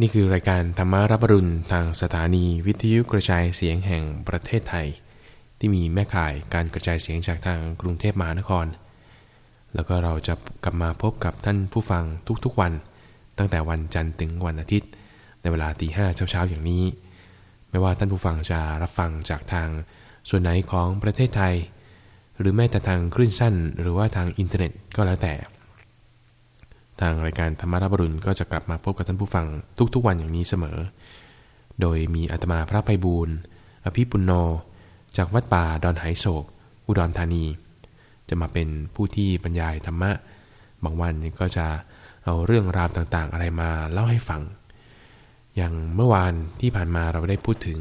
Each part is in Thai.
นี่คือรายการธรรมารับรุณทางสถานีวิทยุกระจายเสียงแห่งประเทศไทย ที่มีแม่ข่ายการกระจายเสียงจากทางกรุงเทพมหานคร แล้วก็เราจะกลับมาพบกับท่านผู้ฟังทุกๆวัน ตั้งแต่วันจันทร์ถึงวันอาทิตย์ ในเวลาตีห้าเช้าๆอย่างนี้ ไม่ว่าท่านผู้ฟังจะรับฟังจากทางส่วนไหนของประเทศไทย หรือแม้แต่ทางคลื่นสั้น หรือว่าทางอินเทอร์เน็ตก็แล้วแต่ ทางรายการธรรมรับรุณก็จะกลับมาพบกับท่านผู้ฟังทุกๆวันอย่างนี้เสมอ โดยมีอาตมาพระไพบูลย์อภิปุณโน จากวัดป่าดอนไหโศก อุดรธานี จะมาเป็นผู้ที่บรรยายธรรมะ บางวันก็จะเอาเรื่องราวต่างๆ อะไรมาเล่าให้ฟัง อย่างเมื่อวานที่ผ่านมาเราได้พูดถึง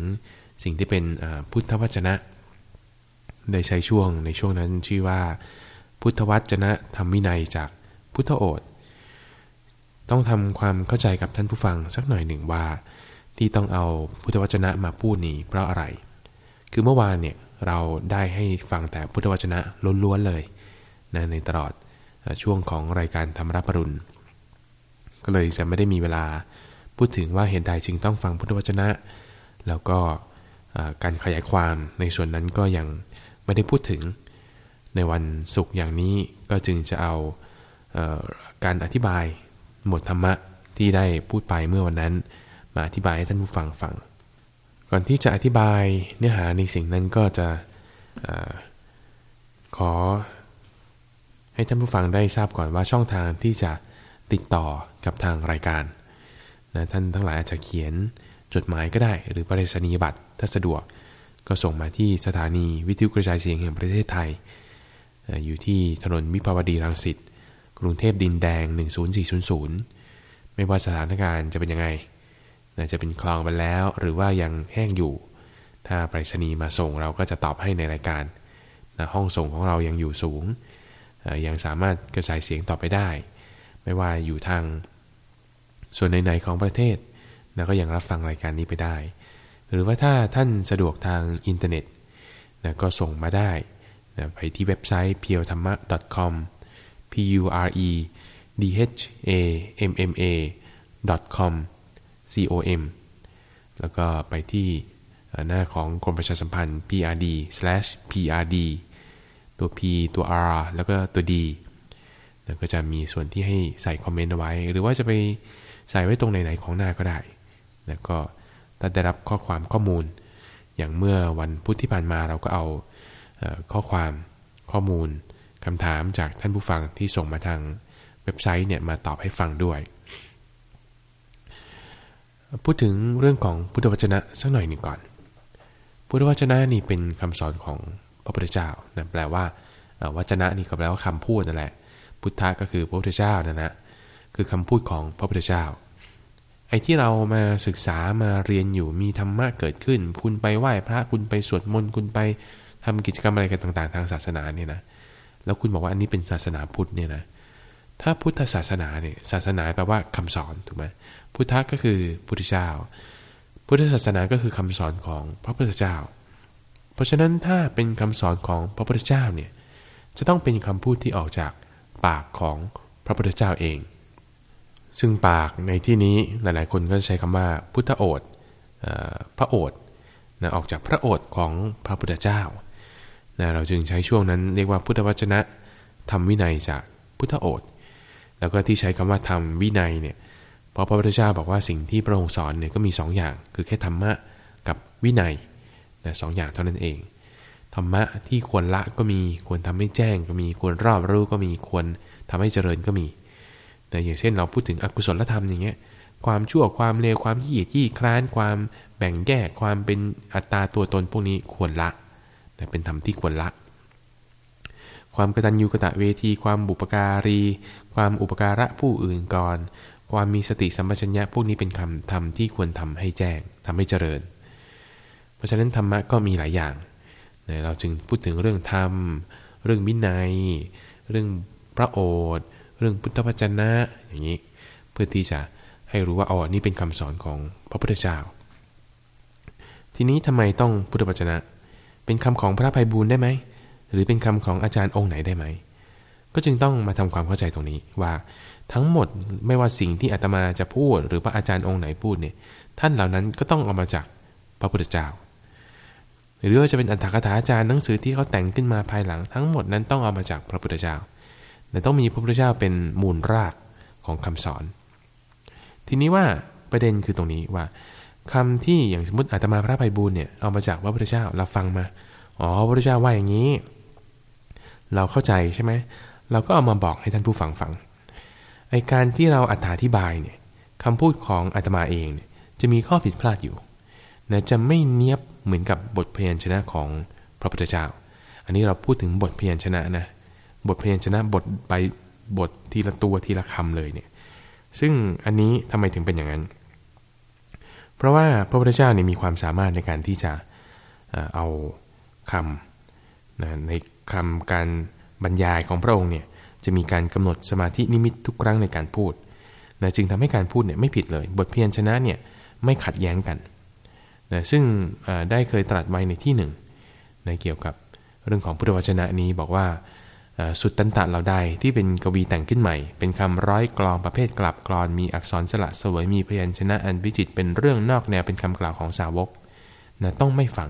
สิ่งที่เป็นพุทธวจนะ ได้ใช้ช่วงในช่วงนั้นชื่อว่า พุทธวจนะธรรมวินัยจากพุทธโอษ ต้องทำความเข้าใจกับท่านผู้ฟังสักหน่อยหนึ่งว่า ที่ต้องเอาพุทธวจนะมาพูดนี้เพราะอะไร คือเมื่อวานเนี่ยเราได้ให้ฟังแต่พุทธวจนะล้วนๆเลยนะในตลอดช่วงของรายการธรรมรับปรุณ ก็เลยจะไม่ได้มีเวลาพูดถึงว่าเหตุใดจึงต้องฟังพุทธวจนะ แล้วก็การขยายความในส่วนนั้นก็ยังไม่ได้พูดถึง ในวันศุกร์อย่างนี้ก็จึงจะเอาการอธิบาย หมดธรรมะที่ได้พูดไปเมื่อวันนั้น มาอธิบายให้ท่านผู้ฟังฟัง ก่อนที่จะอธิบายเนื้อหาในสิ่งนั้นก็จะอขอ ให้ท่านผู้ฟังได้ทราบก่อนว่าช่องทางที่จะติดต่อกับทางรายการนะท่านทั้งหลายอาจจะเขียนจดหมายก็ได้ หรือปริศนียบัตรถ้าสะดวกก็ส่งมาที่สถานีวิทยุกระจายเสียงแห่งประเทศไทย อยู่ที่ถนนมิภาวดีรังสิต รุงเทพดินแดง 10400 ไม่ว่าสถานการณ์จะเป็นยังไงนะจะเป็นคลองไปแล้วหรือว่ายังแห้งอยู่ ถ้าไปรษณีย์มาส่งเราก็จะตอบให้ในรายการนะห้องส่งของเรายังอยู่สูง ยังสามารถกระจายเสียงต่อไปได้ ไม่ว่าอยู่ทางส่วนไหนๆของประเทศนะก็ยังรับฟังรายการนี้ไปได้ หรือว่าถ้าท่านสะดวกทางอินเทอร์เน็ตนะก็ส่งมาได้นะไปที่เว็บไซต์ p i e w t h a m m a com p u r e d h a m m a com c o m แล้วก็ไปที่หน้าของกรมประชาสัมพันธ์ prd prd ตัว p ตัว r แล้วก็ตัว d แล้วก็จะมีส่วนที่ให้ใส่คอมเมนต์เอาไว้ หรือว่าจะไปใส่ไว้ตรงไหน ๆ ของหน้าก็ได้ แล้วก็ถ้าได้รับข้อความข้อมูล อย่างเมื่อวันพุธที่ผ่านมาเราก็เอาข้อความข้อมูล คำถามจากท่านผู้ฟังที่ส่งมาทางเว็บไซต์เนี่ยมาตอบให้ฟังด้วย พูดถึงเรื่องของพุทธวจนะสักหน่อยหนึ่งก่อน พุทธวจนะนี่เป็นคำสอนของพระพุทธเจ้านะแปลว่าวจนะนี่ก็แปลว่าคำพูดนั่นแหละ พุทธะก็คือพระพุทธเจ้านั่นนะคือคำพูดของพระพุทธเจ้า ไอ้ที่เรามาศึกษามาเรียนอยู่มีธรรมะเกิดขึ้น คุณไปไหว้พระคุณไปสวดมนต์คุณไปทำกิจกรรมอะไรกันต่าง ๆ ทางศาสนาเนี่ยนะ แล้วคุณบอกว่าอันนี้เป็นศาสนาพุทธเนี่ยนะถ้าพุทธศาสนาเนี่ยศาสนาแปลว่าคำสอนถูกไหมพุทธะก็คือพุทธเจ้า พุทธศาสนาก็คือคำสอนของพระพุทธเจ้า เพราะฉะนั้นถ้าเป็นคำสอนของพระพุทธเจ้าเนี่ยจะต้องเป็นคำพูดที่ออกจากปากของพระพุทธเจ้าเอง ซึ่งปากในที่นี้หลาย ๆ คนก็ใช้คำว่าพุทธโอษพระโอษนะออกจากพระโอษของพระพุทธเจ้า นะเราจึงใช้ช่วงนั้นเรียกว่าพุทธวจนะธรรมวินัยจากพุทธโอษแล้วก็ที่ใช้คำว่าธรรมวินัยเนี่ยเพราะพระพุทธเจ้าบอกว่าสิ่งที่พระองค์สอนเนี่ยก็มี 2ออย่าง คือแค่ธรรมะกับวินัยนะสอย่างเท่านั้นเอง ธรรมะที่ควรละก็มีควรทำให้แจ้งก็มีควรรอบรู้ก็มีควรทำให้เจริญก็มีแต่อย่างเช่นเราพูดถึงอกุศลธรรมอย่างเงี้ยความชั่วความเลวความยี่ยี่คร้านความแบ่งแยกความเป็นอัตตาตัวตนพวกนี้ควรละ เป็นธรรมที่ควรละ ความกตัญญูกะตะเวที ความบุปการี ความอุปการะผู้อื่นก่อน ความมีสติสัมปชัญญะพวกนี้เป็นคำธรรมที่ควรทำให้แจ้งทำให้เจริญ เพราะฉะนั้นธรรมะก็มีหลายอย่างเราจึงพูดถึงเรื่องธรรม เรื่องวินัย เรื่องพระโอษฐ์เรื่องพุทธพจนะอย่างนี้ เพื่อที่จะให้รู้ว่าอ๋อนี่เป็นคำสอนของพระพุทธเจ้า ทีนี้ทำไมต้องพุทธพจนะ เป็นคำของพระภัยบูลได้ไหม หรือเป็นคำของอาจารย์องค์ไหนได้ไหม ก็จึงต้องมาทำความเข้าใจตรงนี้ว่าทั้งหมดไม่ว่าสิ่งที่อาตมาจะพูด หรือพระอาจารย์องค์ไหนพูดเนี่ยท่านเหล่านั้นก็ต้องเอามาจากพระพุทธเจ้า หรือว่าจะเป็นอัตถกถาอาจารย์หนังสือที่เขาแต่งขึ้นมาภายหลัง ทั้งหมดนั้นต้องเอามาจากพระพุทธเจ้าแต่ต้องมีพระพุทธเจ้าเป็นมูลรากของคำสอน ทีนี้ว่าประเด็นคือตรงนี้ว่า คำที่อย่างสมมติอาตมาพระภัยบูลเนี่ยเอามาจากพระพุทธเจ้าเราฟังมา อ๋อพระพุทธเจ้าว่าอย่างนี้ เราเข้าใจใช่ไหมเราก็เอามาบอกให้ท่านผู้ฟังฟังไอการที่เราอธิบายเนี่ยคำพูดของอาตมาเองเนี่ยจะมีข้อผิดพลาดอยู่นะจะไม่เนียบเหมือนกับบทพยัญชนะของพระพุทธเจ้า อันนี้เราพูดถึงบทพยัญชนะนะบทพยัญชนะบทไปบททีละตัวทีละคำเลยเนี่ยซึ่งอันนี้ทำไมถึงเป็นอย่างนั้น เพราะว่าพระพุทธเจ้าเนี่ยมีความสามารถในการที่จะเอาคำในคำการบรรยายของพระองค์เนี่ยจะมีการกำหนดสมาธินิมิตทุกครั้งในการพูดนะจึงทำให้การพูดเนี่ยไม่ผิดเลย บทเพียรชนะเนี่ยไม่ขัดแย้งกันนะซึ่งได้เคยตรัสไว้ในที่หนึ่งในะเกี่ยวกับเรื่องของพุทธวจนะนี้บอกว่า สุดตันตะเราได้ที่เป็นกวีแต่งขึ้นใหม่ เป็นคำร้อยกลองประเภทกลับกรอนมีอักษรสละสวยมีพยัญชนะอันวิจิตเป็นเรื่องนอกแนวเป็นคำกล่าวของสาวกนะต้องไม่ฟัง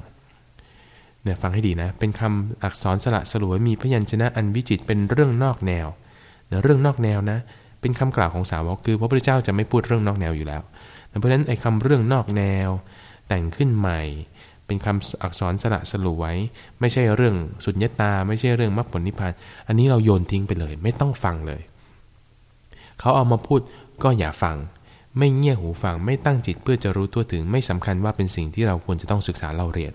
เนี่ยฟังให้ดีนะ เป็นคำอักษรสละสลวยมีพยัญชนะอันวิจิตเป็นเรื่องนอกแนวเนี่ยเรื่องนอกแนวนะ เป็นคำกล่าวของสาวกคือพระพุทธเจ้าจะไม่พูดเรื่องนอกแนวอยู่แล้ว เพราะฉะนั้นไอ้คำเรื่องนอกแนว แต่งขึ้นใหม่ เป็นคำอักษรสละสลวย ไม่ใช่เรื่องสุญญตา ไม่ใช่เรื่องมรรคผลนิพพาน อันนี้เราโยนทิ้งไปเลย ไม่ต้องฟังเลย เขาเอามาพูดก็อย่าฟัง ไม่เงี่ยหูฟัง ไม่ตั้งจิตเพื่อจะรู้ตัวถึง ไม่สำคัญว่าเป็นสิ่งที่เราควรจะต้องศึกษาเราเรียน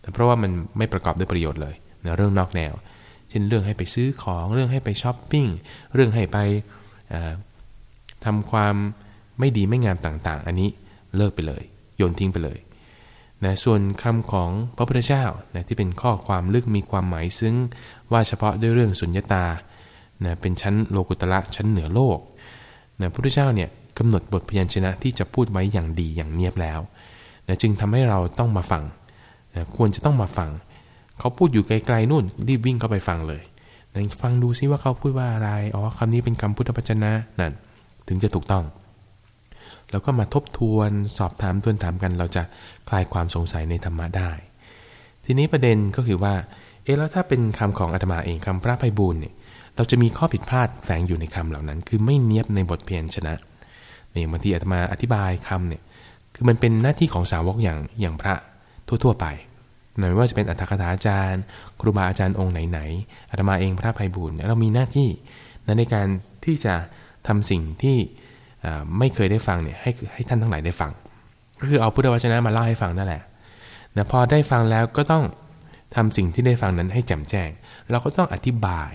แต่เพราะว่ามันไม่ประกอบด้วยประโยชน์เลยในะเรื่องนอกแนว เช่นเรื่องให้ไปซื้อของ เรื่องให้ไปช้อปปิ้ง เรื่องให้ไปทำความไม่ดีไม่งามต่างๆ อันนี้เลิกไปเลย โยนทิ้งไปเลย นะส่วนคำของพระพุทธเจ้านะที่เป็นข้อความลึกมีความหมายซึ่งว่าเฉพาะด้วยเรื่องสุญญตานะเป็นชั้นโลกุตละชั้นเหนือโลกนะพระพุทธเจ้าเนี่ยกำหนดบทพยัญชนะที่จะพูดไว้อย่างดีอย่างเนียบแล้วนะจึงทำให้เราต้องมาฟังนะควรจะต้องมาฟัง เขาพูดอยู่ไกลๆนู่นรีบวิ่งเข้าไปฟังเลยนะฟังดูซิว่าเขาพูดว่าอะไร อ๋อคำนี้เป็นคำพุทธพจนะนั่นถึงจะถูกต้อง แล้วก็มาทบทวนสอบถามทวนถามกัน เราจะคลายความสงสัยในธรรมะได้ ทีนี้ประเด็นก็คือว่า เออแล้วถ้าเป็นคำของอาตมาเองคำพระไพบูลเนี่ยเราจะมีข้อผิดพลาดแฝงอยู่ในคำเหล่านั้น คือไม่เนียบในบทเพียนชนะเนี่ยบางทีอาตมาอธิบายคำเนี่ยคือมันเป็นหน้าที่ของสาวกอย่างอย่างพระทั่ว ๆ ไปไม่ว่าจะเป็นอัตถกถาอาจารย์ ครูบาอาจารย์องค์ไหนๆอาตมาเองพระภัยบุญเรามีหน้าที่ในการที่จะทำสิ่งที่ ไม่เคยได้ฟังเนี่ยให้ให้ท่านทั้งหลายได้ฟัง ก็คือเอาพุทธวจนะมาเล่าให้ฟังนั่นแหละนะพอได้ฟังแล้วก็ต้องทำสิ่งที่ได้ฟังนั้นให้แจ่มแจ้ง เราก็ต้องอธิบาย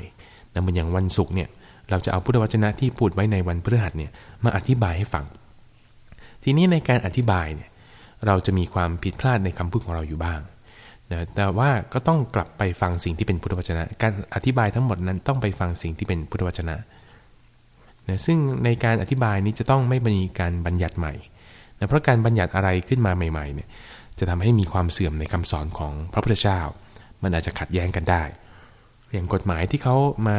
นะเหมือนอย่างวันศุกร์เนี่ยเราจะเอาพุทธวจนะที่พูดไว้ในวันพฤหัสเนี่ยมาอธิบายให้ฟัง ทีนี้ในการอธิบายเนี่ยเราจะมีความผิดพลาดในคำพูดของเราอยู่บ้างนะแต่ว่าก็ต้องกลับไปฟังสิ่งที่เป็นพุทธวจนะ การอธิบายทั้งหมดนั้นต้องไปฟังสิ่งที่เป็นพุทธวจนะ นะซึ่งในการอธิบายนี้จะต้องไม่มีการบัญญัติใหม่นะเพราะการบัญญัติอะไรขึ้นมาใหม่ๆเนี่ยจะทำให้มีความเสื่อมในคำสอนของพระพุทธเจ้า มันอาจจะขัดแย้งกันได้ อย่างกฎหมายที่เขามา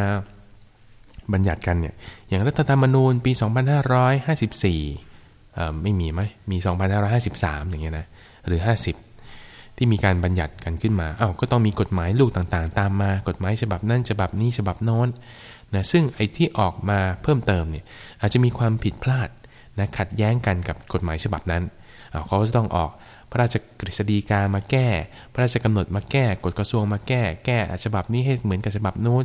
บัญญัติกันเนี่ย อย่างรัฐธรรมนูญปี 2554ไม่มีไหมมี 2553 อย่างเงี้ยนะ หรือ 50 ที่มีการบัญญัติกันขึ้นมาอ้าวก็ต้องมีกฎหมายลูกต่างๆ ตามมา กฎหมายฉบับนั้นฉบับนี้ฉบับโน้น นะซึ่งไอ้ที่ออกมาเพิ่มเติมเนี่ยอาจจะมีความผิดพลาดนะขัดแย้งกันกับกฎหมายฉบับนั้นเขาจะต้องออกพระราชกฤษฎีกามาแก้ พระราชกำหนดมาแก้กฎกระทรวงมาแก้ แก้ฉบับนี้ให้เหมือนกับฉบับโน้น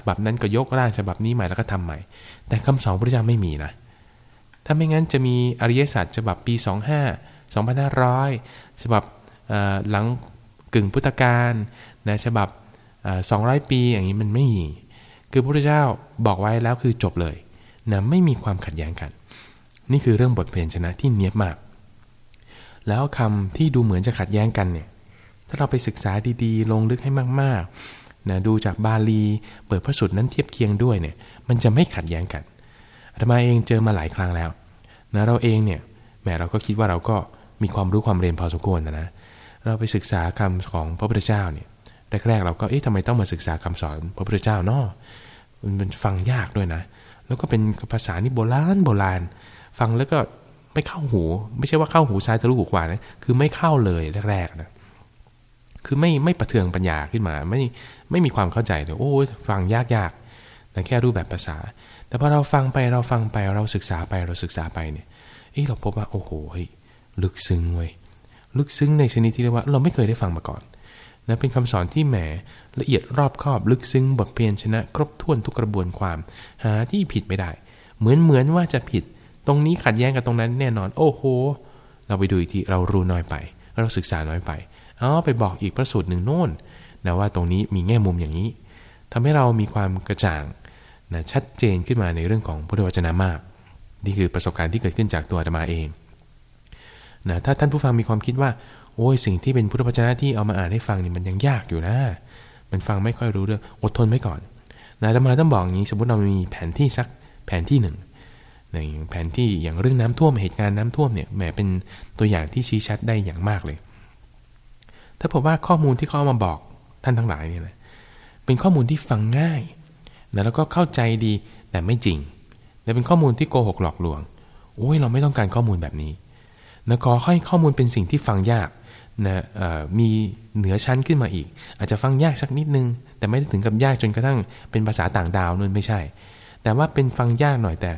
ฉบับนั้นก็ยกร่างฉบับนี้ใหม่แล้วก็ทำใหม่ แต่คำสอนพระเจ้าไม่มีนะ ถ้าไม่งั้นจะมีอริยสัจฉบับปี 25 2500 ฉบับหลังกึ่งพุทธกาลนะฉบับสองร้อยปีอย่างนี้มันไม่มี คือพระพุทธเจ้าบอกไว้แล้วคือจบเลยนะไม่มีความขัดแย้งกัน นี่คือเรื่องบทเพลงชนะที่เนียบมาก แล้วคำที่ดูเหมือนจะขัดแย้งกันเนี่ย ถ้าเราไปศึกษาดีๆ ลงลึกให้มากๆนะดูจากบาลีเปิดพระสูตรนั้นเทียบเคียงด้วยเนี่ย มันจะไม่ขัดแย้งกันอาตมาเองเจอมาหลายครั้งแล้วนะเราเองเนี่ยแหมเราก็คิดว่าเราก็มีความรู้ความเรียนพอสมควรนะนะเราไปศึกษาคำของพระพุทธเจ้าเนี่ย แรกๆเราก็เอ๊ะทำไมต้องมาศึกษาคำสอนพระพุทธเจ้าเนาะมันเป็นฟังยากด้วยนะ แล้วก็เป็นภาษานี่โบราณโบราณ ฟังแล้วก็ไม่เข้าหู ไม่ใช่ว่าเข้าหูซ้ายทะลุหูขวานะคือไม่เข้าเลยแรกๆนะคือไม่ไม่ประเทืองปัญญาขึ้นมา ไม่ไม่มีความเข้าใจเลยโอ้ฟังยากๆแต่แค่รูปแบบภาษา แต่พอเราฟังไปเราฟังไปเราศึกษาไปเราศึกษาไปเนี่ยเอ้เราพบว่าโอ้โหลึกซึ้งเว้ยลึกซึ้งในชนิดที่เรียกว่าเราไม่เคยได้ฟังมาก่อน นะเป็นคำสอนที่แหมละเอียดรอบคอบลึกซึ้งบทเพียนชนะ ครบถ้วนทุกกระบวนความ หาที่ผิดไม่ได้ เหมือนเหมือนว่าจะผิด ตรงนี้ขัดแย้งกับตรงนั้นแน่นอน โอ้โห เราไปดูอีกทีเรารู้น้อยไป เราศึกษาน้อยไปเอไปบอกอีกพระสูตรหนึ่งโน่นนะว่าตรงนี้มีแง่มุมอย่างนี้ทำให้เรามีความกระจ่างนะชัดเจนขึ้นมาในเรื่องของพุทธวจนะมาก นี่คือประสบการณ์ที่เกิดขึ้นจากตัวอาตมาเองนะถ้าท่านผู้ฟังมีความคิดว่า โอ้ยสิ่งที่เป็นพุทธวจนะที่เอามาอ่านให้ฟังนี่มันยังยากอยู่นะ มันฟังไม่ค่อยรู้เรื่องอดทนไว้ก่อนนะอาตมาต้องบอกอย่างนี้ สมมติเรามีแผนที่สักแผนที่หนึ่งในแผนที่อย่างเรื่องน้ำท่วมเหตุการณ์น้ำท่วมเนี่ยแหมเป็นตัวอย่างที่ชี้ชัดได้อย่างมากเลย ถ้าผมว่าข้อมูลที่เขาเอามาบอกท่านทั้งหลายเนี่ยนะเป็นข้อมูลที่ฟังง่ายนะแล้วก็เข้าใจดีแต่ไม่จริงแต่เป็นข้อมูลที่โกหกหลอกลวงโอ้ยเราไม่ต้องการข้อมูลแบบนี้นะขอให้ข้อมูลเป็นสิ่งที่ฟังยาก นะมีเหนือชั้นขึ้นมาอีก อาจจะฟังยากสักนิดนึง แต่ไม่ได้ถึงกับยากจนกระทั่งเป็นภาษาต่างดาวนั่นไม่ใช่ แต่ว่าเป็นฟังยากหน่อยแต่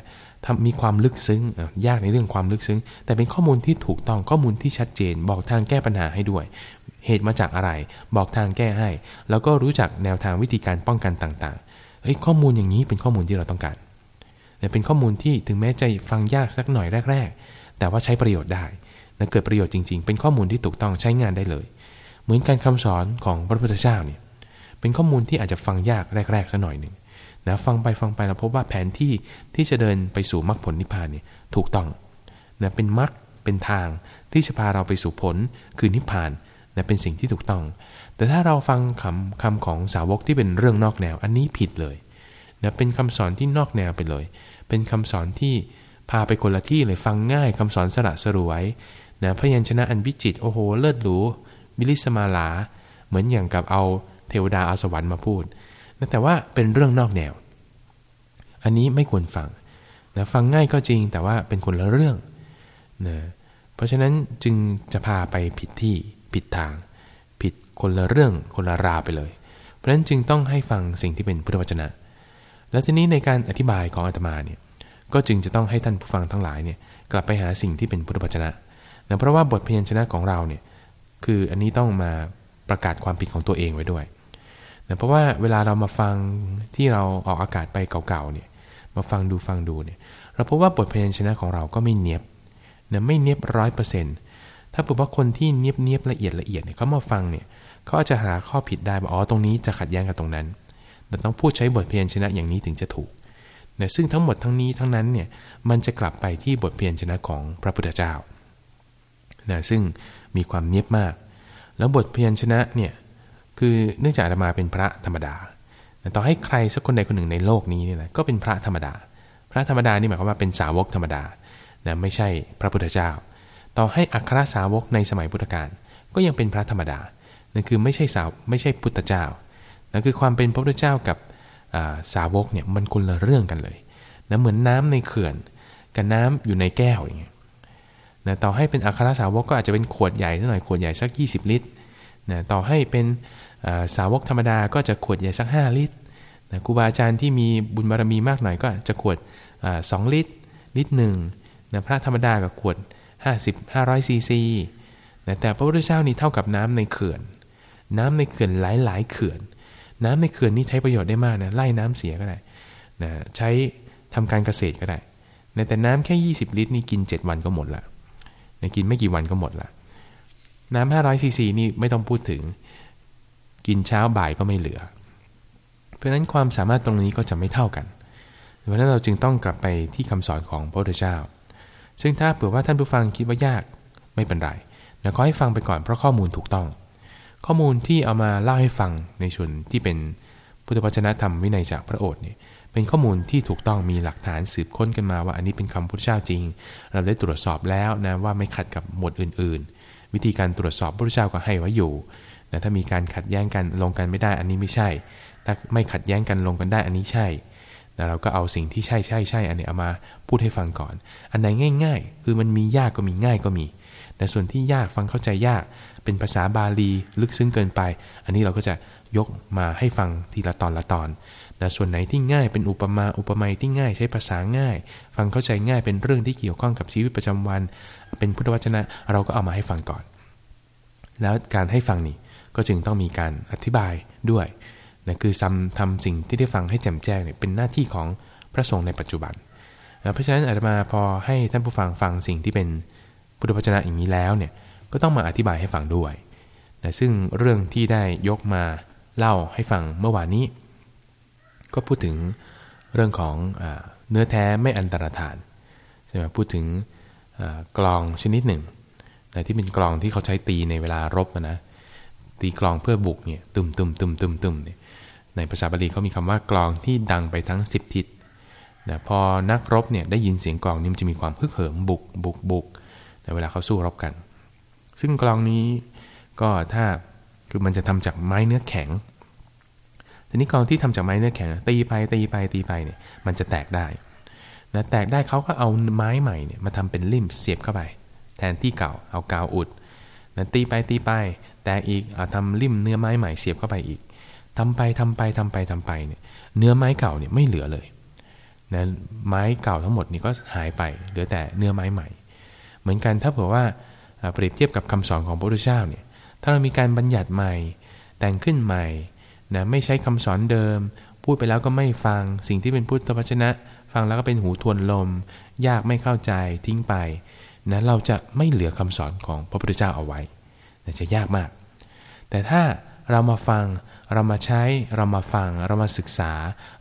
ทำมีความลึกซึ้งยากในเรื่องความลึกซึ้ง แต่เป็นข้อมูลที่ถูกต้องข้อมูลที่ชัดเจน บอกทางแก้ปัญหาให้ด้วย เหตุมาจากอะไร บอกทางแก้ให้ แล้วก็รู้จักแนวทางวิธีการป้องกันต่างๆเฮ้ยข้อมูลอย่างนี้เป็นข้อมูลที่เราต้องการเป็นข้อมูลที่ถึงแม้จะฟังยากสักหน่อยแรก ๆ แต่ว่าใช้ประโยชน์ได้ และเกิดประโยชน์จริง ๆ เป็นข้อมูลที่ถูกต้องใช้งานได้เลย เหมือนการคำสอนของพระพุทธเจ้าเนี่ยเป็นข้อมูลที่อาจจะฟังยากแรกๆสัหน่อยหนึ่งนะฟังไปฟังไปเราพบว่าแผนที่ที่จะเดินไปสู่มรรคผลนิพพานเนี่ยถูกต้องนะเป็นมรรคเป็นทางที่จะพาเราไปสู่ผลคือนิพพานนะเป็นสิ่งที่ถูกต้อง แต่ถ้าเราฟังคำคำของสาวกที่เป็นเรื่องนอกแนว อันนี้ผิดเลยนะเป็นคำสอนที่นอกแนวไปเลย เป็นคำสอนที่พาไปคนละที่เลยฟังง่ายคำสอนสระสรวย นะพยัญชนะอันวิจิตโอ้โห เลิศหรูมิลิสมาลา เหมือนอย่างกับเอาเทวดาเอาสวรรค์มาพูดนะแต่ว่าเป็นเรื่องนอกแนว อันนี้ไม่ควรฟังนะฟังง่ายก็จริงแต่ว่าเป็นคนละเรื่องนะเพราะฉะนั้นจึงจะพาไปผิดที่ผิดทาง ผิดคนละเรื่องคนละราไปเลย เพราะฉะนั้นจึงต้องให้ฟังสิ่งที่เป็นพุทธวจนะ แล้วทีนี้ในการอธิบายของอาตมาเนี่ยก็จึงจะต้องให้ท่านผู้ฟังทั้งหลายเนี่ยกลับไปหาสิ่งที่เป็นพุทธวจนะ นะเพราะว่าบทพยัญชนะของเราเนี่ยคืออันนี้ต้องมาประกาศความผิดของตัวเองไว้ด้วยนะเพราะว่าเวลาเรามาฟังที่เราออกอากาศไปเก่าๆเนี่ยมาฟังดูฟังดูเนี่ยเราพบว่าบทพยัญชนะของเราก็ไม่เนียบนะไม่เนียบร้อยเปอร์เซ็นต์ถ้าบอกว่าคนที่เนียบเนียบละเอียดละเอียดเนี่ยเขามาฟังเนี่ยเขาอาจจะหาข้อผิดได้ว่าอ๋อตรงนี้จะขัดแย้งกับตรงนั้น แต่ต้องพูดใช้บทเพียญชนะอย่างนี้ถึงจะถูกนะซึ่งทั้งหมดทั้งนี้ทั้งนั้นเนี่ยมันจะกลับไปที่บทเพียญชนะของพระพุทธเจ้า นะซึ่งมีความเนียบมาก แล้วบทเพียรชนะเนี่ยคือเนื่องจากอาตมาเป็นพระธรรมดาต่อให้ใครสักคนใดคนหนึ่งในโลกนี้เนี่ยนะก็เป็นพระธรรมดา พระธรรมดานี่หมายความว่าเป็นสาวกธรรมดานะไม่ใช่พระพุทธเจ้า ต่อให้อัครสาวกในสมัยพุทธกาลก็ยังเป็นพระธรรมดานั่นคือไม่ใช่สาวไม่ใช่พุทธเจ้านั่นคือความเป็นพระพุทธเจ้ากับสาวกเนี่ยมันคนละเรื่องกันเลยนะเหมือนน้ำในเขื่อน กับน้ำอยู่ในแก้วอย่างเงี้ย นะต่อให้เป็นอัครสาวกก็อาจจะเป็นขวดใหญ่สักหน่อยขวดใหญ่สัก 20 ลิตรนะต่อให้เป็นสาวกธรรมดาก็จะขวดใหญ่สัก 5 ลิตรนะครูบาอาจารย์ที่มีบุญบารมีมากหน่อยก็จะขวดสองลิตร ลิตรหนึ่งนะพระธรรมดากับขวด 50 500ซีซีนะแต่พระพุทธเจ้านี่เท่ากับน้ำในเขื่อน น้ำในเขื่อนหลายๆเขื่อน น้ำในเขื่อนนี่ใช้ประโยชน์ได้มากนะไล่น้ำเสียก็ได้นะใช้ทำการเกษตรก็ได้นะแต่น้ำแค่ 20 ลิตรนี่กิน 7 วันก็หมดละ กินไม่กี่วันก็หมดละน้ำห้าร้อยซีซีนี่ไม่ต้องพูดถึง กินเช้าบ่ายก็ไม่เหลือ เพราะนั้นความสามารถตรงนี้ก็จะไม่เท่ากันเพราะนั้นเราจึงต้องกลับไปที่คำสอนของพระพุทธเจ้า ซึ่งถ้าเผื่อว่าท่านผู้ฟังคิดว่ายากไม่เป็นไรนะขอให้ฟังไปก่อนเพราะข้อมูลถูกต้อง ข้อมูลที่เอามาเล่าให้ฟังในส่วนที่เป็นพุทธวจนะธรรมวินัยจากพระโอษฐ์เนี่ย เป็นข้อมูลที่ถูกต้องมีหลักฐานสืบค้นกันมาว่าอันนี้เป็นคำพุทธเจ้าจริง เราได้ตรวจสอบแล้วนะว่าไม่ขัดกับหมวดอื่น ๆ วิธีการตรวจสอบพระพุทธเจ้าก็ให้ไว้อยู่นะถ้ามีการขัดแย้งกันลงกันไม่ได้อันนี้ไม่ใช่ ถ้าไม่ขัดแย้งกันลงกันได้อันนี้ใช่นะเราก็เอาสิ่งที่ใช่ใช่ใช่อันนี้เอามาพูดให้ฟังก่อน อันไหนง่าย ๆ คือมันมียากก็มีง่ายก็มี แต่ส่วนที่ยากฟังเข้าใจยาก เป็นภาษาบาลีลึกซึ้งเกินไป อันนี้เราก็จะยกมาให้ฟังทีละตอนละตอน นะส่วนไหนที่ง่ายเป็นอุปมาอุปไมยที่ง่ายใช้ภาษาง่าย ฟังเข้าใจง่ายเป็นเรื่องที่เกี่ยวข้องกับชีวิตประจำวัน เป็นพุทธวจนะเราก็เอามาให้ฟังก่อน แล้วการให้ฟังนี่ก็จึงต้องมีการอธิบายด้วยนะคือทำทำสิ่งที่ได้ฟังให้แจ่มแจ้งเนี่ยเป็นหน้าที่ของพระสงฆ์ในปัจจุบันนะเพราะฉะนั้นอาตมาพอให้ท่านผู้ฟังฟังสิ่งที่เป็นพุทธวจนะอย่างนี้แล้วเนี่ยก็ต้องมาอธิบายให้ฟังด้วยนะซึ่งเรื่องที่ได้ยกมาเล่าให้ฟังเมื่อวานนี้ ก็พูดถึงเรื่องของอเนื้อแท้ไม่อันตรธานใช่ไหมพูดถึงกลองชนิดหนึ่งนะที่เป็นกลองที่เขาใช้ตีในเวลารบนะตีกลองเพื่อบุกเนี่ยตุ่มตุ่มตุ่มตุ่มตุมเนี่ยในภาษาบาลีเขามีคำว่ากลองที่ดังไปทั้ง 10 ทิศนะพอนักรบเนี่ยได้ยินเสียงกลองนี่มันจะมีความพึกเหิมบุกบุกบุกในเวลาเขาสู้รบกัน ซึ่งกลองนี้ก็ถ้าคือมันจะทำจากไม้เนื้อแข็ง ทีนี้กองที่ทำจากไม้เนื้อแข็งตีไปตีไปตีไปเนี่ยมันจะแตกได้นะแตกได้เขาก็เอาไม้ใหม่เนี่ยมาทำเป็นลิ่มเสียบเข้าไป แทนที่เก่าเอากาวอุดนะตีไปตีไปแตกอีกเอาทำลิ่มเนื้อไม้ใหม่เสียบเข้าไปอีกทำไปทำไปทำไปทำไปเนี่ยเนื้อไม้เก่าเนี่ยไม่เหลือเลยนะไม้เก่าทั้งหมดนี่ก็หายไปเหลือแต่เนื้อไม้ใหม่ เหมือนกันถ้าเผื่อว่าเปรียบเทียบกับคำสอนของพระพุทธเจ้าเนี่ยถ้าเรามีการบัญญัติใหม่แต่งขึ้นใหม่ นะไม่ใช้คำสอนเดิม พูดไปแล้วก็ไม่ฟังสิ่งที่เป็นพุทธวจนะ ฟังแล้วก็เป็นหูทวนลม ยากไม่เข้าใจทิ้งไปนะเราจะไม่เหลือคำสอนของพระพุทธเจ้าเอาไว้นะจะยากมาก แต่ถ้าเรามาฟังเรามาใช้เรามาฟัง เรามาศึกษา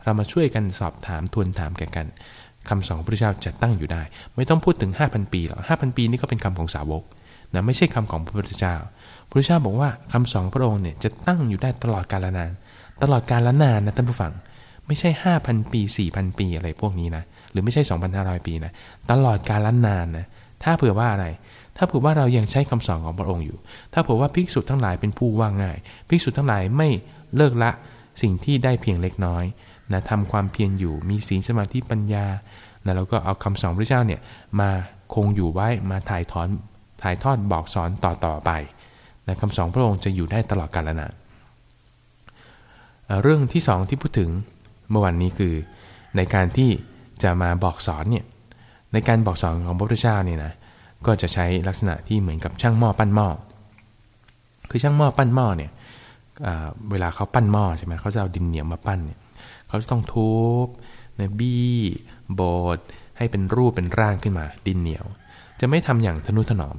เรามาช่วยกันสอบถามทวนถามแก่กันคำสอนของพระพุทธเจ้าจะตั้งอยู่ได้ ไม่ต้องพูดถึง 5,000 ปีหรอก5,000 ปีนี่ก็เป็นคำของสาวกนะไม่ใช่คำของพระพุทธเจ้าพระพุทธเจ้าบอกว่าคำสอนพระองค์เนี่ยจะตั้งอยู่ได้ตลอดกาลนาน ตลอดกาลนานนะท่านผู้ฟัง ไม่ใช่ห้าพันปีสี่พันปีอะไรพวกนี้นะ หรือไม่ใช่สองพันห้าร้อยปีนะตลอดกาลนานนะถ้าเผื่อว่าอะไร ถ้าเผื่อว่าเรายังใช้คำสอนของพระองค์อยู่ ถ้าเผื่อว่าภิกษุทั้งหลายเป็นผู้ว่าง่ายภิกษุทั้งหลายไม่เลิกละสิ่งที่ได้เพียงเล็กน้อยนะทำความเพียรอยู่มีศีลสมาธิปัญญานะแล้วก็เอาคำสอนพระเจ้าเนี่ยมาคงอยู่ไว้มาถ่ายถอนถ่ายทอดบอกสอนต่อต่อไปนะคำสอนพระองค์จะอยู่ได้ตลอดกาลนาน เรื่องที่สองที่พูดถึงเมื่อวันนี้คือ ในการที่จะมาบอกสอนเนี่ยในการบอกสอนของพระพุทธเจ้าเนี่ยนะก็จะใช้ลักษณะที่เหมือนกับช่างหม้อปั้นหม้อคือช่างหม้อปั้นหม้อเนี่ยเวลาเขาปั้นหม้อใช่ไหมเขาจะเอาดินเหนียวมาปั้นเนี่ยเขาจะต้องทุบนบี้โบดให้เป็นรูปเป็นร่างขึ้นมา ดินเหนียว จะไม่ทำอย่างทนุถนอม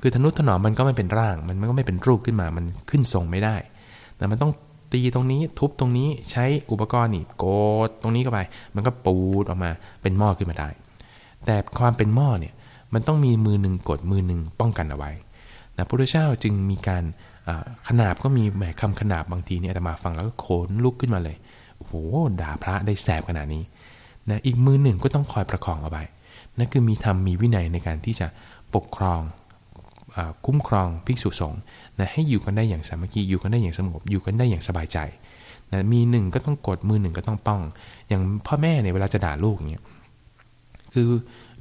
คือธนุถนอมมันก็ไม่เป็นร่างมันมันก็ไม่เป็นรูปขึ้นมา มันขึ้นทรงไม่ได้แต่มันต้อง ตีตรงนี้ทุบตรงนี้ใช้อุปกรณ์นี่โกดตรงนี้เข้าไป มันก็ปูดออกมาเป็นหม้อขึ้นมาได้ แต่ความเป็นหม้อเนี่ยมันต้องมีมือหนึ่งกดมือหนึ่งป้องกันเอาไว้นะพระพุทธเจ้าจึงมีการขนาบก็มีแหมคำขนาบบางทีเนี่ยอาตมาฟังแล้วก็โขนลุกขึ้นมาเลยโอ้โหด่าพระได้แสบขนาดนี้นะอีกมือหนึ่งก็ต้องคอยประคองเอาไว้นั่นคือมีธรรมมีวินัยในการที่จะปกครอง คุ้มครองภิกษุสงฆ์นะให้อยู่กันได้อย่างสามัคคีอยู่กันได้อย่างสงบอยู่กันได้อย่างสบายใจนะมีหนึ่งก็ต้องกดมือหนึ่งก็ต้องป้อง อย่างพ่อแม่เนี่ยเวลาจะด่าลูกเนี่ยคือ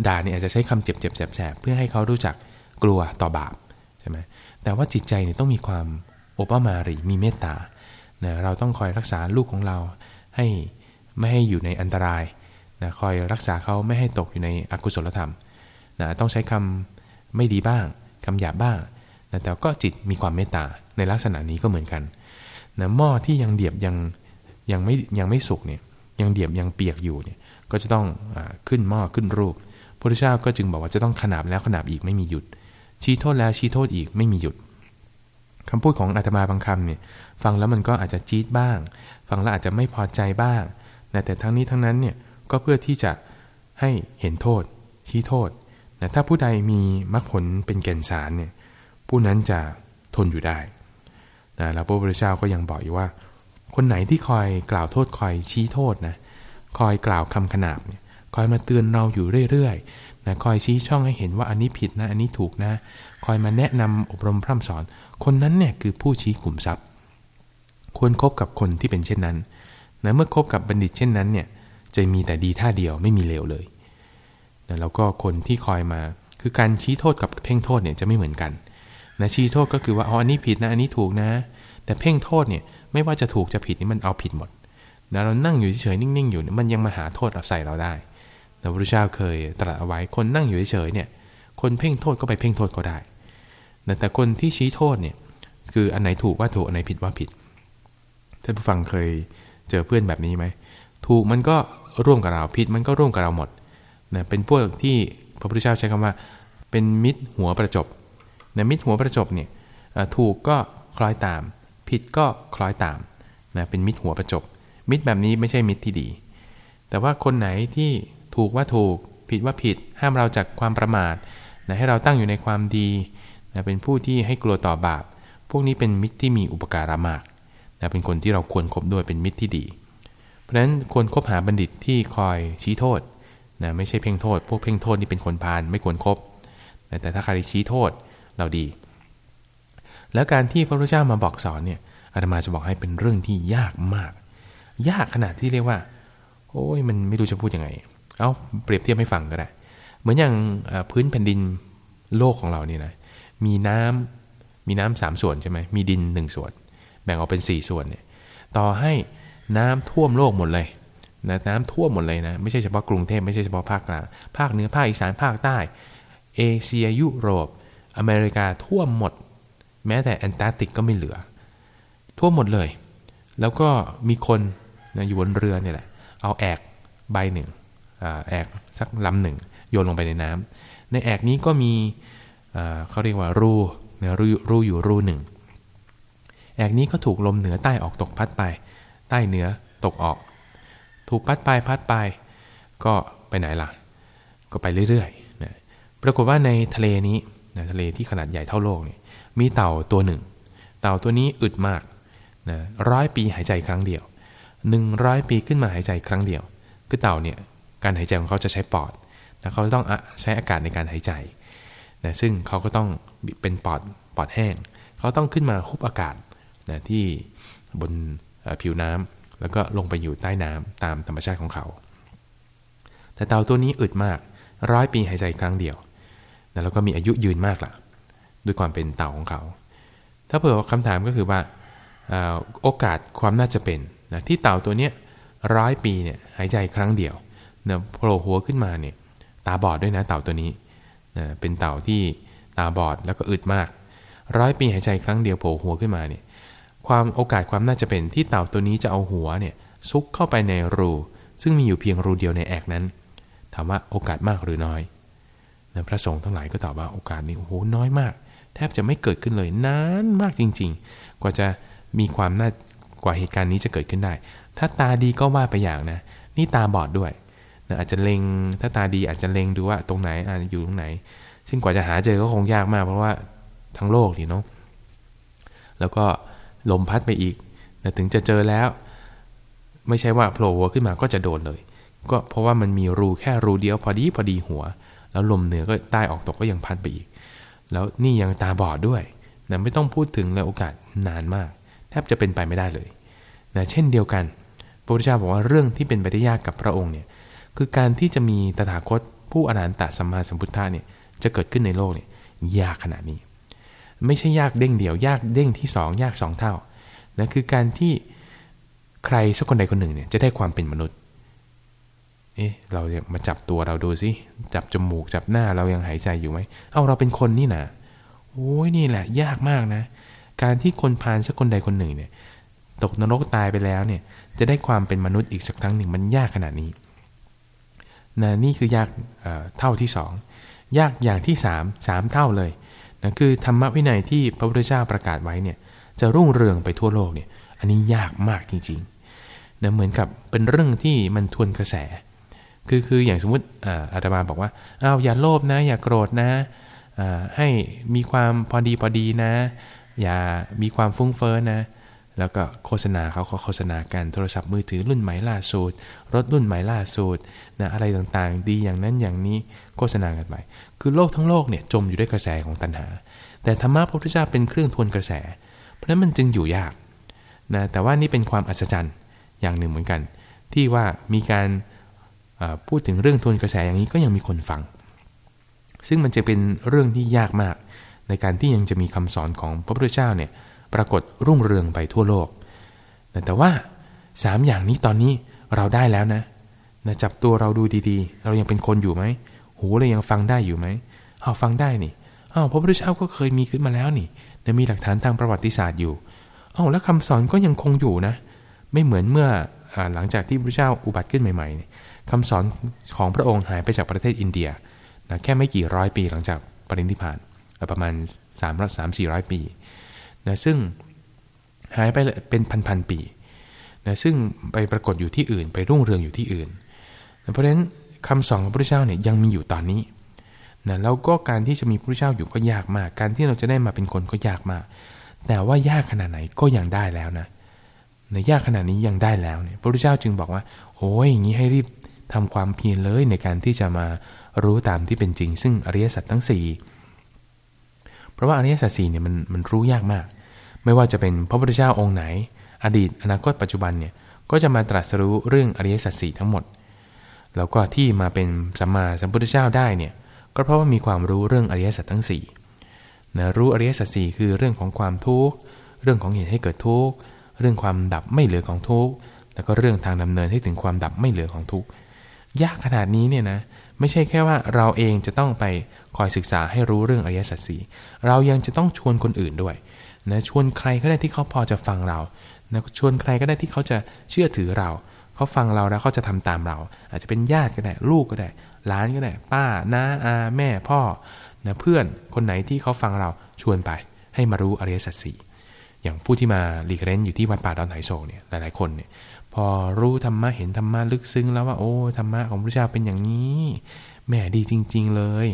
ด่าเนี่ยอาจจะใช้คำเจ็บเจ็บแสบแสบเพื่อให้เขารู้จักกลัวต่อบาปใช่ไหมแต่ว่าจิตใจเนี่ยต้องมีความโอปมารีมีเมตตานะเราต้องคอยรักษาลูกของเราให้ไม่ให้อยู่ในอันตรายนะคอยรักษาเขาไม่ให้ตกอยู่ในอกุศลธรรมนะต้องใช้คำไม่ดีบ้าง คำหยาบบ้างนะแต่ก็จิตมีความเมตตาในลักษณะนี้ก็เหมือนกันนะหม้อที่ยังเดียบยังยังไม่ยังไม่สุกเนี่ยยังเดียบยังเปียกอยู่เนี่ยก็จะต้องอขึ้นหม้อขึ้นรูปพระพุทธเจ้าก็จึงบอกว่าจะต้องขนาบแล้วขนาบอีกไม่มีหยุด ชี้โทษแล้วชี้โทษอีกไม่มีหยุดคำพูดของอาตมาบางคำเนี่ยฟังแล้วมันก็อาจจะจี๊ดบ้าง ฟังแล้วอาจจะไม่พอใจบ้าง แต่ทั้งนี้ทั้งนั้นเนี่ยก็เพื่อที่จะให้เห็นโทษ ชี้โทษ นะถ้าผู้ใดมีมรรคผลเป็นแก่นสารเนี่ยผู้นั้นจะทนอยู่ได้นะแล้วพระพุทธเจ้าก็ยังบอกอยู่ว่า คนไหนที่คอยกล่าวโทษคอยชี้โทษนะคอยกล่าวคำขนาบเนี่ยคอยมาเตือนเราอยู่เรื่อยๆนะคอยชี้ช่องให้เห็นว่าอันนี้ผิดนะอันนี้ถูกนะ คอยมาแนะนำอบรมพร่ำสอน คนนั้นเนี่ยคือผู้ชี้ขุมทรัพย์ ควรครบกับคนที่เป็นเช่นนั้นนะเมื่อคบกับบัณฑิตเช่นนั้นเนี่ยจะมีแต่ดีท่าเดียวไม่มีเลวเลย แล้วก็คนที่คอยมา คือการชี้โทษกับเพ่งโทษเนี่ยจะไม่เหมือนกันนะชี้โทษก็คือว่าอ๋ออันนี้ผิดนะอันนี้ถูกนะ แต่เพ่งโทษเนี่ยไม่ว่าจะถูกจะผิดนี่มันเอาผิดหมดนะเรานั่งอยู่เฉยๆนิ่งๆอยู่มันยังมาหาโทษรับใส่เราได้แต่พระพุทธเจ้าเคยตรัสเอาไว้คนนั่งอยู่เฉยๆเนี่ย คนเพ่งโทษก็ไปเพ่งโทษก็ได้แต่คนที่ชี้โทษเนี่ยคืออันไหนถูกว่าถูกอันไหนผิดว่าผิดท่านผู้ฟังเคยเจอเพื่อนแบบนี้ไหมถูกมันก็ร่วมกับเราผิดมันก็ร่วมกับเราหมด นะเป็นพวกที่พระพุทธเจ้าใช้คำว่าเป็นมิตรหัวประจบนะมิตรหัวประจบเนี่ยถูกก็คล้อยตาม ผิดก็คล้อยตามนะเป็นมิตรหัวประจบ มิตรแบบนี้ไม่ใช่มิตรที่ดี แต่ว่าคนไหนที่ถูกว่าถูกผิดว่าผิด ห้ามเราจากความประมาทนะให้เราตั้งอยู่ในความดีนะเป็นผู้ที่ให้กลัวต่อบาป พวกนี้เป็นมิตรที่มีอุปการะมากนะเป็นคนที่เราควรครบด้วยเป็นมิตรที่ดี เพราะฉะนั้นควรคบหาบัณฑิตที่คอยชี้โทษ นะไม่ใช่เพ่งโทษ พวกเพ่งโทษนี่เป็นคนพาลไม่ควรครบนะแต่ถ้าใครชี้โทษเราดี แล้วการที่พระพุทธเจ้ามาบอกสอนเนี่ยอาตมาจะบอกให้เป็นเรื่องที่ยากมาก ยากขนาดที่เรียกว่า โอ้ยมันไม่รู้จะพูดยังไง เอาเปรียบเทียบให้ฟังก็ได้ เหมือนอย่างพื้นแผ่นดินโลกของเรานี่นะมีน้ำมีน้ำสามส่วนใช่ไหมมีดินหนึ่งส่วน แบ่งออกเป็นสี่ส่วนเนี่ย ต่อให้น้ำท่วมโลกหมดเลย นะน้ำท่วมหมดเลยนะ ไม่ใช่เฉพาะกรุงเทพไม่ใช่เฉพาะภาคกลางภาคเหนือภาคอีสานภาคใต้ เอเชียยุโรป อเมริกาท่วมหมด แม้แต่แอนตาร์กติกก็ไม่เหลือ ท่วมหมดเลย แล้วก็มีคนนะอยู่บนเรือเนี่ยแหละ เอาแอกใบหนึ่งแอกสักลำหนึ่งโยนลงไปในน้ำในแอกนี้ก็มีเขาเรียกว่ารูนะรูรูอยู่รูหนึ่งแอกนี้ก็ถูกลมเหนือใต้ออกตกพัดไป ใต้เหนือตกออก ถูกพัดไปพัดไป ก็ไปไหนล่ะ ก็ไปเรื่อยๆนะปรากฏว่าในทะเลนี้นะทะเลที่ขนาดใหญ่เท่าโลกนี่มีเต่าตัวหนึ่ง เต่าตัวนี้อึดมากนะร้อยปีหายใจครั้งเดียวหนึ่งร้อยปีขึ้นมาหายใจครั้งเดียว คือเต่าเนี่ยการหายใจของเขาจะใช้ปอดแต่เขาต้องใช้อากาศในการหายใจนะซึ่งเขาก็ต้องเป็นปอดปอดแห้ง เขาต้องขึ้นมาคุบอากาศนะที่บนผิวน้ำ แล้วก็ลงไปอยู่ใต้น้ำตามธรรมชาติของเขา แต่เต่าตัวนี้อึดมากร้อยปีหายใจครั้งเดียวนะแล้วก็มีอายุยืนมากล่ะ ด้วยความเป็นเต่าของเขา ถ้าเผื่อคำถามก็คือว่าโอกาสความน่าจะเป็นนะที่เต่าตัวเนี้ยร้อยปีเนี่ยหายใจครั้งเดียวนะโผล่หัวขึ้นมาเนี่ยตาบอดด้วยนะเต่าตัวนี้นะเป็นเต่าที่ตาบอดแล้วก็อึดมากร้อยปีหายใจครั้งเดียวโผล่หัวขึ้นมาเนี่ย ความโอกาสความน่าจะเป็นที่เต่าตัวนี้จะเอาหัวเนี่ยซุกเข้าไปในรู ซึ่งมีอยู่เพียงรูเดียวในแอกนั้น ถามว่าโอกาสมากหรือน้อยนะพระสงฆ์ทั้งหลายก็ตอบว่าโอกาสนี้โอ้โหน้อยมาก แทบจะไม่เกิดขึ้นเลยนานมากจริง ๆ กว่าจะมีความน่ากว่าเหตุการณ์นี้จะเกิดขึ้นได้ ถ้าตาดีก็ว่าไปอย่างนะ นี่ตาบอดด้วยนะอาจจะเล็งถ้าตาดีอาจจะเล็งดูว่าตรงไหนอาจจะอยู่ตรงไหน ซึ่งกว่าจะหาเจอก็คงยากมากเพราะว่าทั้งโลกนี่เนาะแล้วก็ ลมพัดไปอีกนะถึงจะเจอแล้ว ไม่ใช่ว่าโผล่หัวขึ้นมาก็จะโดนเลย ก็เพราะว่ามันมีรูแค่รูเดียวพอดีพอดีหัว แล้วลมเหนือก็ใต้ออกตกก็ยังพัดไปอีก แล้วนี่ยังตาบอดด้วยนะไม่ต้องพูดถึงแล้วโอกาสนานมาก แทบจะเป็นไปไม่ได้เลยนะเช่นเดียวกัน พระพุทธเจ้าบอกว่าเรื่องที่เป็นไปได้ยากกับพระองค์เนี่ยคือการที่จะมีตถาคตผู้อรหันตสัมมาสัมพุทธะเนี่ยจะเกิดขึ้นในโลกเนี่ยยากขนาดนี้ ไม่ใช่ยากเด้งเดียวยากเด้งที่สองยากสองเท่านะคือการที่ใครสักคนใดคนหนึ่งเนี่ยจะได้ความเป็นมนุษย์เอ๊ะเราเนี่ยมาจับตัวเราดูสิจับจมูกจับหน้าเรายังหายใจอยู่ไหมเอาเราเป็นคนนี่นะโอ้ยนี่แหละ ยากมากนะ การที่คนพานสักคนใดคนหนึ่งเนี่ย ตกนรกตายไปแล้วเนี่ย จะได้ความเป็นมนุษย์อีกสักครั้งหนึ่งมันยากขนาดนี้นะนี่คือยากเท่าที่สองยากอย่างที่สามสามเท่าเลย นะคือธรรมวินัยที่พระพุทธเจ้าประกาศไว้เนี่ยจะรุ่งเรืองไปทั่วโลกเนี่ยอันนี้ยากมากจริงๆนะเหมือนกับเป็นเรื่องที่มันทวนกระแส คือคืออย่างสมมติอาตมาบอกว่าอ้าวอย่าโลภนะ อย่าโกรธนะให้มีความพอดีพอดีนะ อย่ามีความฟุ้งเฟ้อนะ แล้วก็โฆษณาเขาเขาโฆษณากันโทรศัพท์มือถือรุ่นใหม่ล่าสุดรถรุ่นใหม่ล่าสุดนะอะไรต่างๆ ดีอย่างนั้นอย่างนี้โฆษณากันไป คือโลกทั้งโลกเนี่ยจมอยู่ด้วยกระแสของตัณหา แต่ธรรมะพระพุทธเจ้าเป็นเครื่องทวนกระแส เพราะนั้นมันจึงอยู่ยากนะแต่ว่านี่เป็นความอัศจรรย์อย่างหนึ่งเหมือนกัน ที่ว่ามีการพูดถึงเรื่องทวนกระแสอย่างนี้ก็ยังมีคนฟัง ซึ่งมันจะเป็นเรื่องที่ยากมาก ในการที่ยังจะมีคำสอนของพระพุทธเจ้าเนี่ยปรากฏรุ่งเรืองไปทั่วโลก แต่ว่าสามอย่างนี้ตอนนี้เราได้แล้วนะนะจับตัวเราดูดีๆ เรายังเป็นคนอยู่ไหม หูเรายังฟังได้อยู่ไหมเอาฟังได้นี่อ้าวพระพุทธเจ้าก็เคยมีขึ้นมาแล้วนี่ แต่มีหลักฐานทางประวัติศาสตร์อยู่อ้าวแล้วคำสอนก็ยังคงอยู่นะ ไม่เหมือนเมื่ออหลังจากที่พระเจ้าอุบัติขึ้นใหม่ๆคำสอนของพระองค์หายไปจากประเทศอินเดียนะแค่ไม่กี่ร้อยปีหลังจากปรินิพพานประมาณ3ามสามสี่ร้อยปีนะซึ่งหายไปเป็นพันๆปีนะซึ่งไปปรากฏอยู่ที่อื่น ไปรุ่งเรืองอยู่ที่อื่นนะเพราะฉะนั้น คำสอนของพระเจ้าเนี่ยยังมีอยู่ตอนนี้นะแล้วก็การที่จะมีพระเจ้าอยู่ก็ยากมาก การที่เราจะได้มาเป็นคนก็ยากมาก แต่ว่ายากขนาดไหนก็ยังได้แล้วนะในยากขนาดนี้ยังได้แล้วเนี่ยพระพุทธเจ้าจึงบอกว่าโอ้ยอย่างนี้ให้รีบทำความเพียรเลยในการที่จะมารู้ตามที่เป็นจริง ซึ่งอริยสัจทั้ง 4 เพราะว่าอริยสัจสี่เนี่ยมันมันรู้ยากมาก ไม่ว่าจะเป็นพระพุทธเจ้าองค์ไหน อดีตอนาคตปัจจุบันเนี่ยก็จะมาตรัสรู้เรื่องอริยสัจสี่ทั้งหมด แล้วก็ที่มาเป็นสัมมาสัมพุทธเจ้าได้เนี่ยก็เพราะว่ามีความรู้เรื่องอริยสัจทั้ง4นะรู้อริยสัจสี่คือเรื่องของความทุกข์เรื่องของเหตุให้เกิดทุกข์เรื่องความดับไม่เหลือของทุกข์แล้วก็เรื่องทางดำเนินให้ถึงความดับไม่เหลือของทุกข์ยากขนาดนี้เนี่ยนะไม่ใช่แค่ว่าเราเองจะต้องไปคอยศึกษาให้รู้เรื่องอริยสัจสี่เรายังจะต้องชวนคนอื่นด้วยนะชวนใครก็ได้ที่เขาพอจะฟังเรานะชวนใครก็ได้ที่เขาจะเชื่อถือเรา เขาฟังเราแล้วเขาจะทำตามเรา อาจจะเป็นญาติก็ได้ ลูกก็ได้หลานก็ได้ ป้าน้าอาแม่พ่อนะเพื่อนคนไหนที่เขาฟังเราชวนไปให้มารู้อริยสัจสี่อย่างผู้ที่มาหลีกเล่นอยู่ที่วัดป่าดอนไหโศกเนี่ยหลายๆคนเนี่ยพอรู้ธรรมะเห็นธรรมะลึกซึ้งแล้วว่าโอ้ธรรมะของพระเจ้าเป็นอย่างนี้แม่ดีจริง ๆ เลย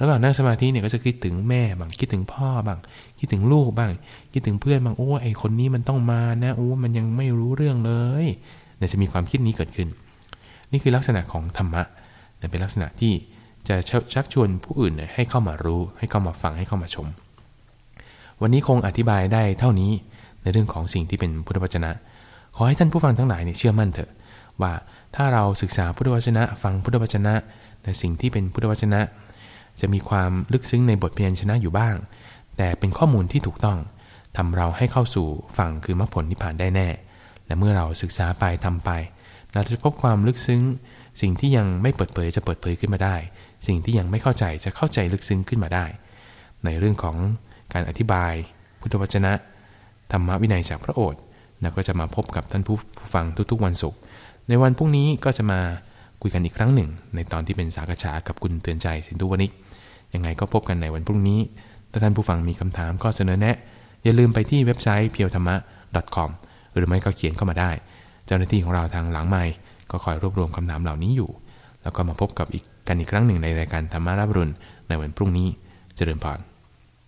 ระหว่างนั่งสมาธิเนี่ยก็จะคิดถึงแม่บางคิดถึงพ่อบ้างคิดถึงลูกบ้าง คิดถึงเพื่อนบ้างโอ้ไอคนนี้มันต้องมานะโอ้มันยังไม่รู้เรื่องเลย เนี่ยจะมีความคิดนี้เกิดขึ้น นี่คือลักษณะของธรรมะแต่เป็นลักษณะที่จะชักชวนผู้อื่นให้เข้ามารู้ ให้เข้ามาฟังให้เข้ามาชม วันนี้คงอธิบายได้เท่านี้ในเรื่องของสิ่งที่เป็นพุทธวจนะ ขอให้ท่านผู้ฟังทั้งหลายเชื่อมั่นเถอะ ว่าถ้าเราศึกษาพุทธวจนะ ฟังพุทธวจนะในสิ่งที่เป็นพุทธวจนะ จะมีความลึกซึ้งในบทเพียรชนะอยู่บ้าง แต่เป็นข้อมูลที่ถูกต้องทำเราให้เข้าสู่ฝั่งคือมรรคผลนิพพานได้แน่ และเมื่อเราศึกษาไปทำไป เราจะพบความลึกซึ้ง สิ่งที่ยังไม่เปิดเผยจะเปิดเผยขึ้นมาได้ สิ่งที่ยังไม่เข้าใจจะเข้าใจลึกซึ้งขึ้นมาได้ ในเรื่องของการอธิบาย พุทธวจนะธรรมวินัยจากพระโอษฐ์เราก็จะมาพบกับท่านผู้ฟังทุกๆวันศุกร์ในวันพรุ่งนี้ก็จะมาคุยกันอีกครั้งหนึ่ง ในตอนที่เป็นสากฉากับคุณเตือนใจสินทุวนิกยังไงก็พบกันในวันพรุ่งนี้ถ้าท่านผู้ฟังมีคำถามก็เสนอแนะ อย่าลืมไปที่เว็บไซต์เพียวธรรมะ .com หรือไม่ก็เขียนเข้ามาได้ เจ้าหน้าที่ของเราทางหลังไมก็คอยรวบรวมคำถามเหล่านี้อยู่ แล้วก็มาพบกับอีกกันอีกครั้งหนึ่งในรายการธรรมารับรุณในวันพรุ่งนี้เจริญพร